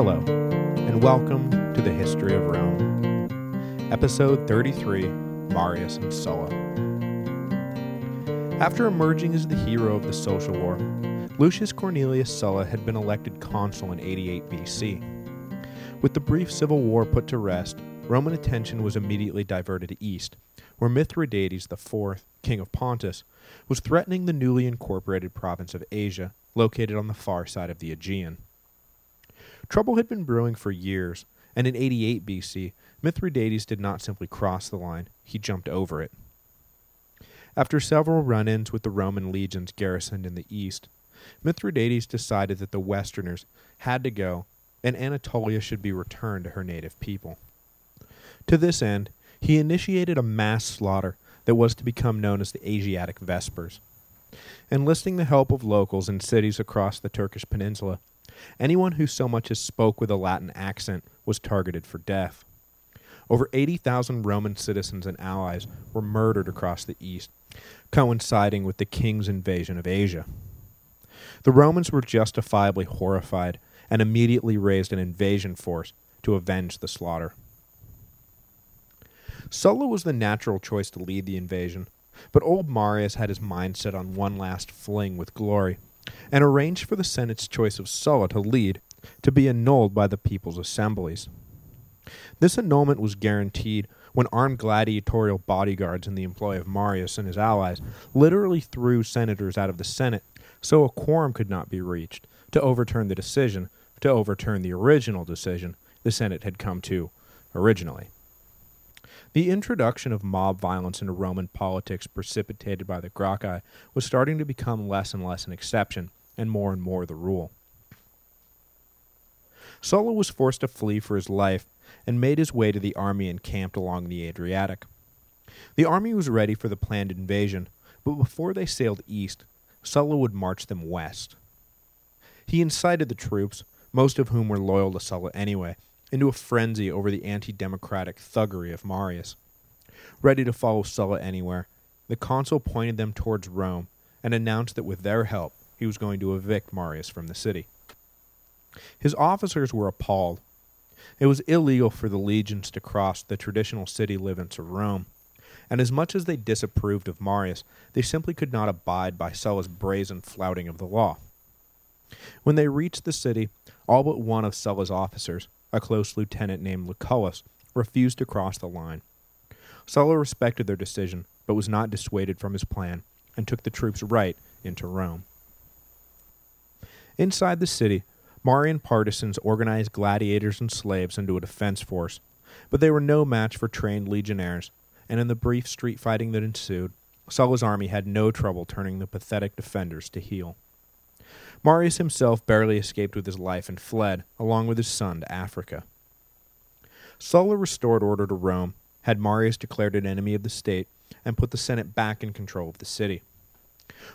Hello, and welcome to the History of Rome. Episode 33 Marius and Sulla. After emerging as the hero of the Social War, Lucius Cornelius Sulla had been elected consul in 88 BC. With the brief civil war put to rest, Roman attention was immediately diverted east, where Mithridates IV, king of Pontus, was threatening the newly incorporated province of Asia, located on the far side of the Aegean. Trouble had been brewing for years, and in 88 BC, Mithridates did not simply cross the line, he jumped over it. After several run-ins with the Roman legions garrisoned in the east, Mithridates decided that the Westerners had to go and Anatolia should be returned to her native people. To this end, he initiated a mass slaughter that was to become known as the Asiatic Vespers. Enlisting the help of locals in cities across the Turkish peninsula, anyone who so much as spoke with a Latin accent was targeted for death. Over 80,000 Roman citizens and allies were murdered across the east, coinciding with the king's invasion of Asia. The Romans were justifiably horrified and immediately raised an invasion force to avenge the slaughter. Sulla was the natural choice to lead the invasion, but old Marius had his mind set on one last fling with glory, and arranged for the Senate's choice of Sulla to lead to be annulled by the people's assemblies. This annulment was guaranteed when armed gladiatorial bodyguards in the employ of Marius and his allies literally threw senators out of the Senate so a quorum could not be reached to overturn the decision, to overturn the original decision the Senate had come to originally. The introduction of mob violence into Roman politics precipitated by the Gracchi was starting to become less and less an exception, and more and more the rule. Sulla was forced to flee for his life and made his way to the army encamped along the Adriatic. The army was ready for the planned invasion, but before they sailed east, Sulla would march them west. He incited the troops, most of whom were loyal to Sulla anyway, into a frenzy over the anti-democratic thuggery of Marius. Ready to follow Sulla anywhere, the consul pointed them towards Rome and announced that with their help he was going to evict Marius from the city. His officers were appalled. It was illegal for the legions to cross the traditional city limits of Rome, and as much as they disapproved of Marius, they simply could not abide by Sulla's brazen flouting of the law. When they reached the city, all but one of Sulla's officers, a close lieutenant named Lucullus, refused to cross the line. Sulla respected their decision, but was not dissuaded from his plan, and took the troops right into Rome. Inside the city, Marian partisans organized gladiators and slaves into a defense force, but they were no match for trained legionnaires, and in the brief street fighting that ensued, Sulla's army had no trouble turning the pathetic defenders to heel. Marius himself barely escaped with his life and fled, along with his son, to Africa. Sulla restored order to Rome, had Marius declared an enemy of the state, and put the Senate back in control of the city.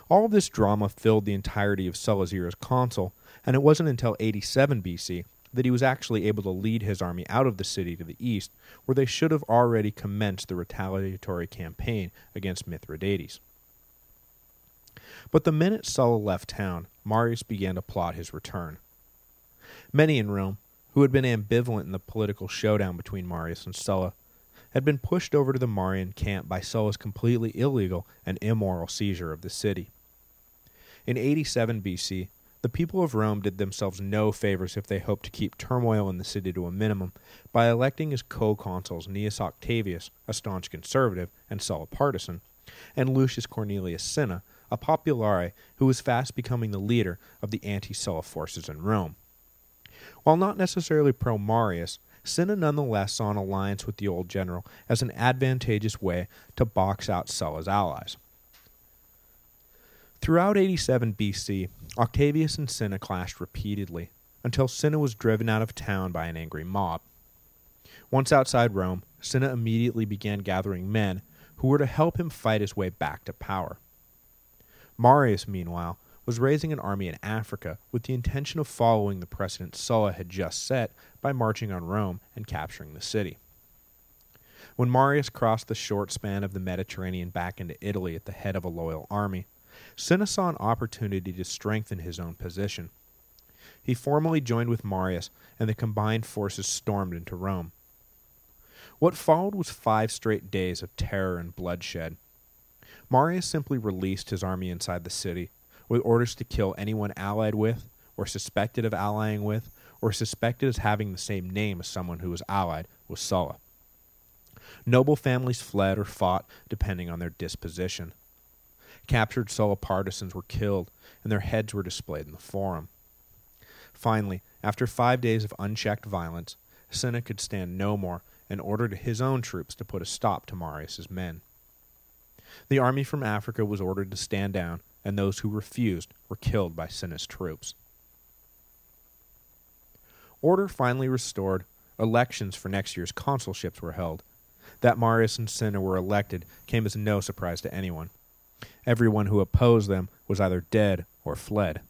All this drama filled the entirety of Sulla's year as consul, and it wasn't until 87 BC that he was actually able to lead his army out of the city to the east, where they should have already commenced the retaliatory campaign against Mithridates. But the minute Sulla left town, Marius began to plot his return. Many in Rome, who had been ambivalent in the political showdown between Marius and Sulla, had been pushed over to the Marian camp by Sulla's completely illegal and immoral seizure of the city. In 87 BC, the people of Rome did themselves no favors if they hoped to keep turmoil in the city to a minimum by electing as co-consuls Gnaeus Octavius, a staunch conservative and Sulla partisan, and Lucius Cornelius Cinna, a populare who was fast becoming the leader of the anti-Sulla forces in Rome. While not necessarily pro-Marius, Cinna nonetheless saw an alliance with the old general as an advantageous way to box out Sulla's allies. Throughout 87 BC, Octavius and Cinna clashed repeatedly, until Cinna was driven out of town by an angry mob. Once outside Rome, Cinna immediately began gathering men who were to help him fight his way back to power. Marius, meanwhile, was raising an army in Africa with the intention of following the precedent Sulla had just set by marching on Rome and capturing the city. When Marius crossed the short span of the Mediterranean back into Italy at the head of a loyal army, Cinna saw an opportunity to strengthen his own position. He formally joined with Marius, and the combined forces stormed into Rome. What followed was five straight days of terror and bloodshed. Marius simply released his army inside the city, with orders to kill anyone allied with, or suspected of allying with, or suspected as having the same name as someone who was allied with Sulla. Noble families fled or fought, depending on their disposition. Captured Sulla partisans were killed, and their heads were displayed in the forum. Finally, after five days of unchecked violence, Cinna could stand no more and ordered his own troops to put a stop to Marius's men. The army from Africa was ordered to stand down, and those who refused were killed by Cinna's troops. Order finally restored, elections for next year's consulships were held. That Marius and Cinna were elected came as no surprise to anyone. Everyone who opposed them was either dead or fled.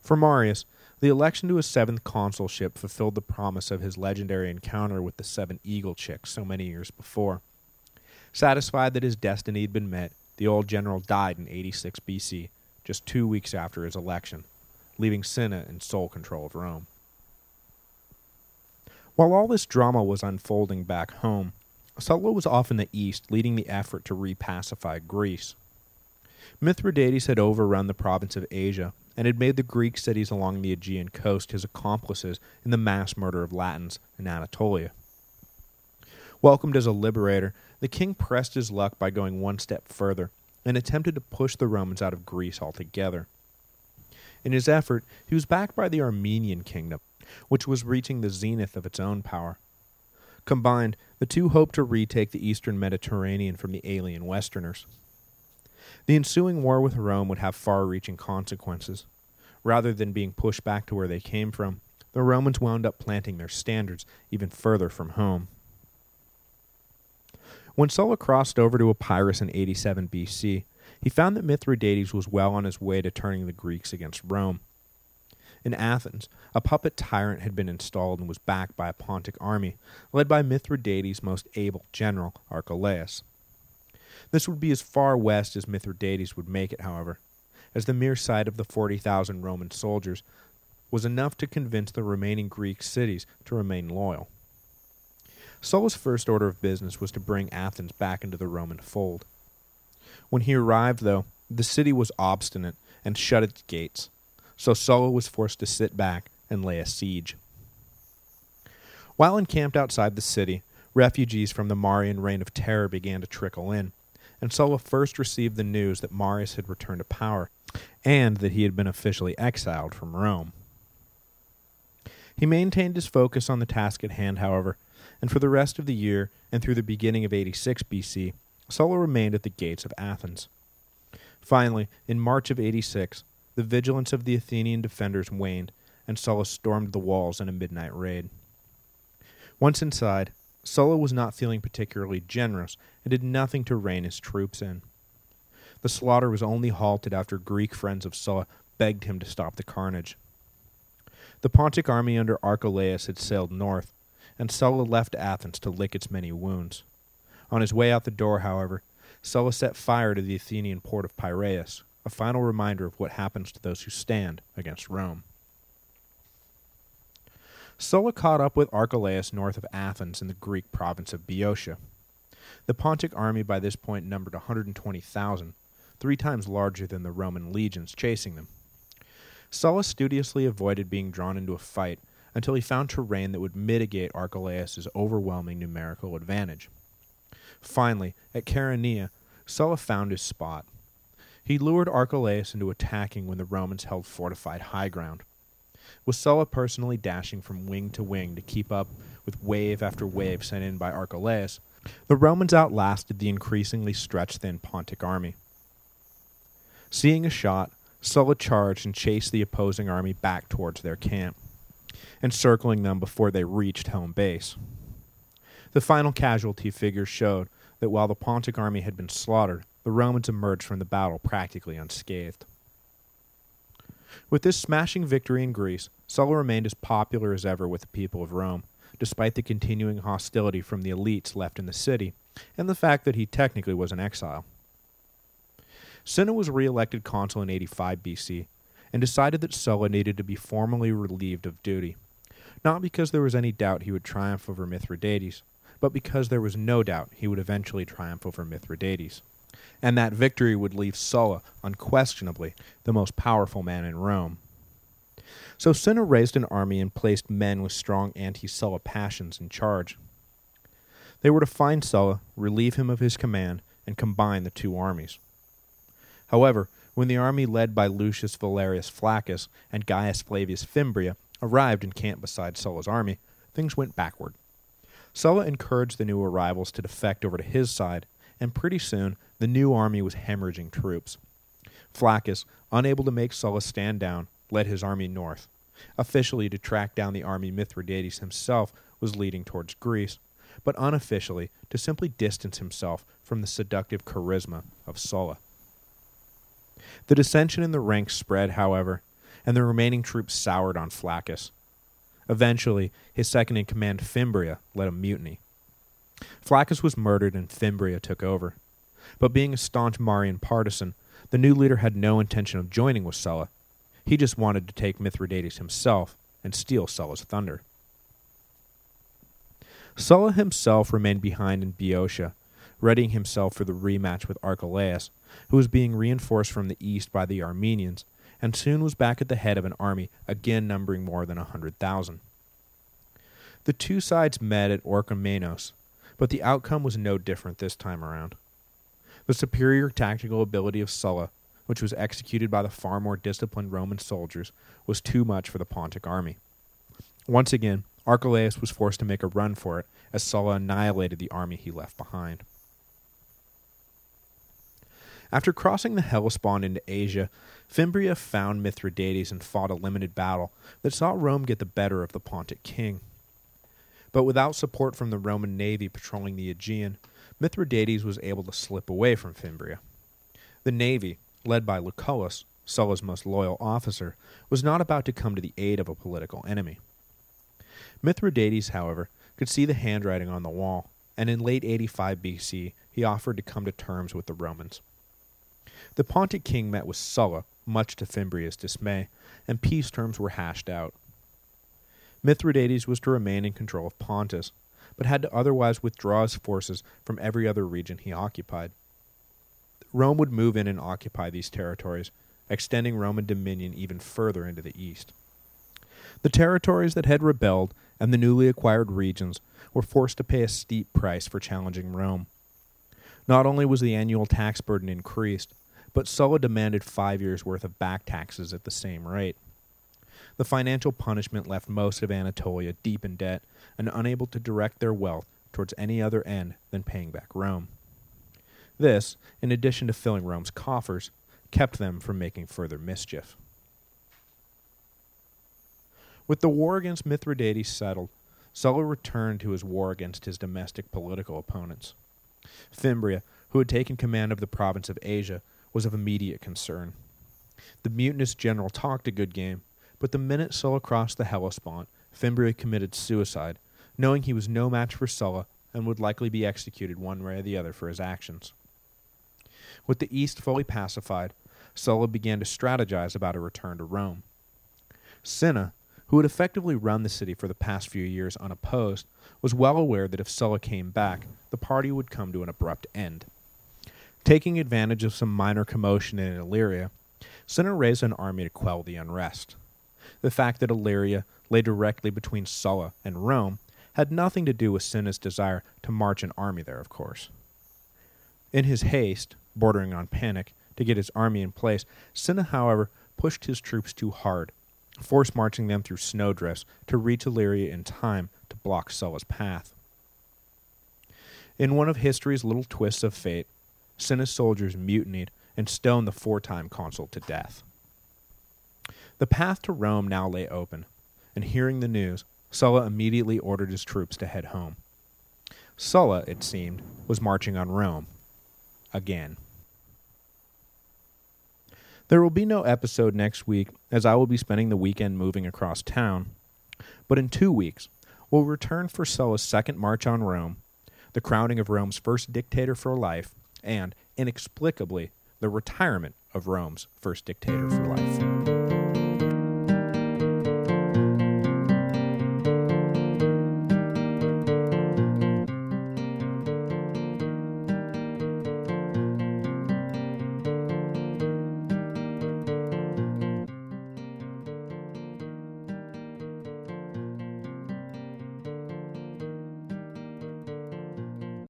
For Marius, the election to his seventh consulship fulfilled the promise of his legendary encounter with the seven eagle chicks so many years before. Satisfied that his destiny had been met, the old general died in 86 BC, just two weeks after his election, leaving Cinna in sole control of Rome. While all this drama was unfolding back home, Sulla was off in the east leading the effort to repacify Greece. Mithridates had overrun the province of Asia and had made the Greek cities along the Aegean coast his accomplices in the mass murder of Latins in Anatolia. Welcomed as a liberator, the king pressed his luck by going one step further and attempted to push the Romans out of Greece altogether. In his effort, he was backed by the Armenian kingdom, which was reaching the zenith of its own power. Combined, the two hoped to retake the eastern Mediterranean from the alien Westerners. The ensuing war with Rome would have far-reaching consequences. Rather than being pushed back to where they came from, the Romans wound up planting their standards even further from home. When Sulla crossed over to Epirus in 87 BC, he found that Mithridates was well on his way to turning the Greeks against Rome. In Athens, a puppet tyrant had been installed and was backed by a Pontic army, led by Mithridates' most able general, Archelaus. This would be as far west as Mithridates would make it, however, as the mere sight of the 40,000 Roman soldiers was enough to convince the remaining Greek cities to remain loyal. Sulla's first order of business was to bring Athens back into the Roman fold. When he arrived, though, the city was obstinate and shut its gates, so Sulla was forced to sit back and lay a siege. While encamped outside the city, refugees from the Marian reign of terror began to trickle in, and Sulla first received the news that Marius had returned to power, and that he had been officially exiled from Rome. He maintained his focus on the task at hand, however, and for the rest of the year and through the beginning of 86 BC, Sulla remained at the gates of Athens. Finally, in March of 86, the vigilance of the Athenian defenders waned, and Sulla stormed the walls in a midnight raid. Once inside, Sulla was not feeling particularly generous and did nothing to rein his troops in. The slaughter was only halted after Greek friends of Sulla begged him to stop the carnage. The Pontic army under Archelaus had sailed north, and Sulla left Athens to lick its many wounds. On his way out the door, however, Sulla set fire to the Athenian port of Piraeus, a final reminder of what happens to those who stand against Rome. Sulla caught up with Archelaus north of Athens in the Greek province of Boeotia. The Pontic army by this point numbered 120,000, three times larger than the Roman legions chasing them. Sulla studiously avoided being drawn into a fight until he found terrain that would mitigate Archelaus's overwhelming numerical advantage. Finally, at Chaeronea, Sulla found his spot. He lured Archelaus into attacking when the Romans held fortified high ground with Sulla personally dashing from wing to wing to keep up with wave after wave sent in by Archelaus, the Romans outlasted the increasingly stretched-thin Pontic army. Seeing a shot, Sulla charged and chased the opposing army back towards their camp, encircling them before they reached home base. The final casualty figures showed that while the Pontic army had been slaughtered, the Romans emerged from the battle practically unscathed. With this smashing victory in Greece, Sulla remained as popular as ever with the people of Rome, despite the continuing hostility from the elites left in the city, and the fact that he technically was an exile. Cinna was re-elected consul in 85 BC, and decided that Sulla needed to be formally relieved of duty, not because there was any doubt he would triumph over Mithridates, but because there was no doubt he would eventually triumph over Mithridates, and that victory would leave Sulla unquestionably the most powerful man in Rome. So Cinna raised an army and placed men with strong anti-Sulla passions in charge. They were to find Sulla, relieve him of his command, and combine the two armies. However, when the army led by Lucius Valerius Flaccus and Gaius Flavius Fimbria arrived in camp beside Sulla's army, things went backward. Sulla encouraged the new arrivals to defect over to his side, and pretty soon the new army was hemorrhaging troops. Flaccus, unable to make Sulla stand down, led his army north. Officially to track down the army Mithridates himself was leading towards Greece, but unofficially to simply distance himself from the seductive charisma of Sulla. The dissension in the ranks spread, however, and the remaining troops soured on Flaccus. Eventually, his second-in-command Fimbria led a mutiny. Flaccus was murdered and Fimbria took over. But being a staunch Marian partisan, the new leader had no intention of joining with Sulla. He just wanted to take Mithridates himself and steal Sulla's thunder. Sulla himself remained behind in Boeotia, readying himself for the rematch with Archelaus, who was being reinforced from the east by the Armenians, and soon was back at the head of an army again numbering more than a hundred thousand. The two sides met at Orchomenos, but the outcome was no different this time around. The superior tactical ability of Sulla, which was executed by the far more disciplined Roman soldiers, was too much for the Pontic army. Once again, Archelaus was forced to make a run for it as Sulla annihilated the army he left behind. After crossing the Hellespont into Asia, Fimbria found Mithridates and fought a limited battle that saw Rome get the better of the Pontic king. But without support from the Roman navy patrolling the Aegean, Mithridates was able to slip away from Fimbria. The navy, led by Lucullus, Sulla's most loyal officer, was not about to come to the aid of a political enemy. Mithridates, however, could see the handwriting on the wall, and in late 85 BC he offered to come to terms with the Romans. The Pontic king met with Sulla, much to Fimbria's dismay, and peace terms were hashed out. Mithridates was to remain in control of Pontus, but had to otherwise withdraw his forces from every other region he occupied. Rome would move in and occupy these territories, extending Roman dominion even further into the east. The territories that had rebelled and the newly acquired regions were forced to pay a steep price for challenging Rome. Not only was the annual tax burden increased, but Sulla demanded five years' worth of back taxes at the same rate. The financial punishment left most of Anatolia deep in debt and unable to direct their wealth towards any other end than paying back Rome. This, in addition to filling Rome's coffers, kept them from making further mischief. With the war against Mithridates settled, Sulla returned to his war against his domestic political opponents. Fimbria, who had taken command of the province of Asia, was of immediate concern. The mutinous general talked a good game, but the minute Sulla crossed the Hellespont, Fimbria committed suicide, knowing he was no match for Sulla and would likely be executed one way or the other for his actions. With the east fully pacified, Sulla began to strategize about a return to Rome. Cinna, who had effectively run the city for the past few years unopposed, was well aware that if Sulla came back, the party would come to an abrupt end. Taking advantage of some minor commotion in Illyria, Cinna raised an army to quell the unrest. The fact that Illyria lay directly between Sulla and Rome had nothing to do with Cinna's desire to march an army there, of course. In his haste, bordering on panic, to get his army in place, Cinna, however, pushed his troops too hard force marching them through snowdrifts to reach Illyria in time to block Sulla's path. In one of history's little twists of fate, Cinna's soldiers mutinied and stoned the four-time consul to death. The path to Rome now lay open, and hearing the news, Sulla immediately ordered his troops to head home. Sulla, it seemed, was marching on Rome. Again. There will be no episode next week, as I will be spending the weekend moving across town. But in two weeks, we'll return for Sulla's second march on Rome, the crowning of Rome's first dictator for life, and, inexplicably, the retirement of Rome's first dictator for life.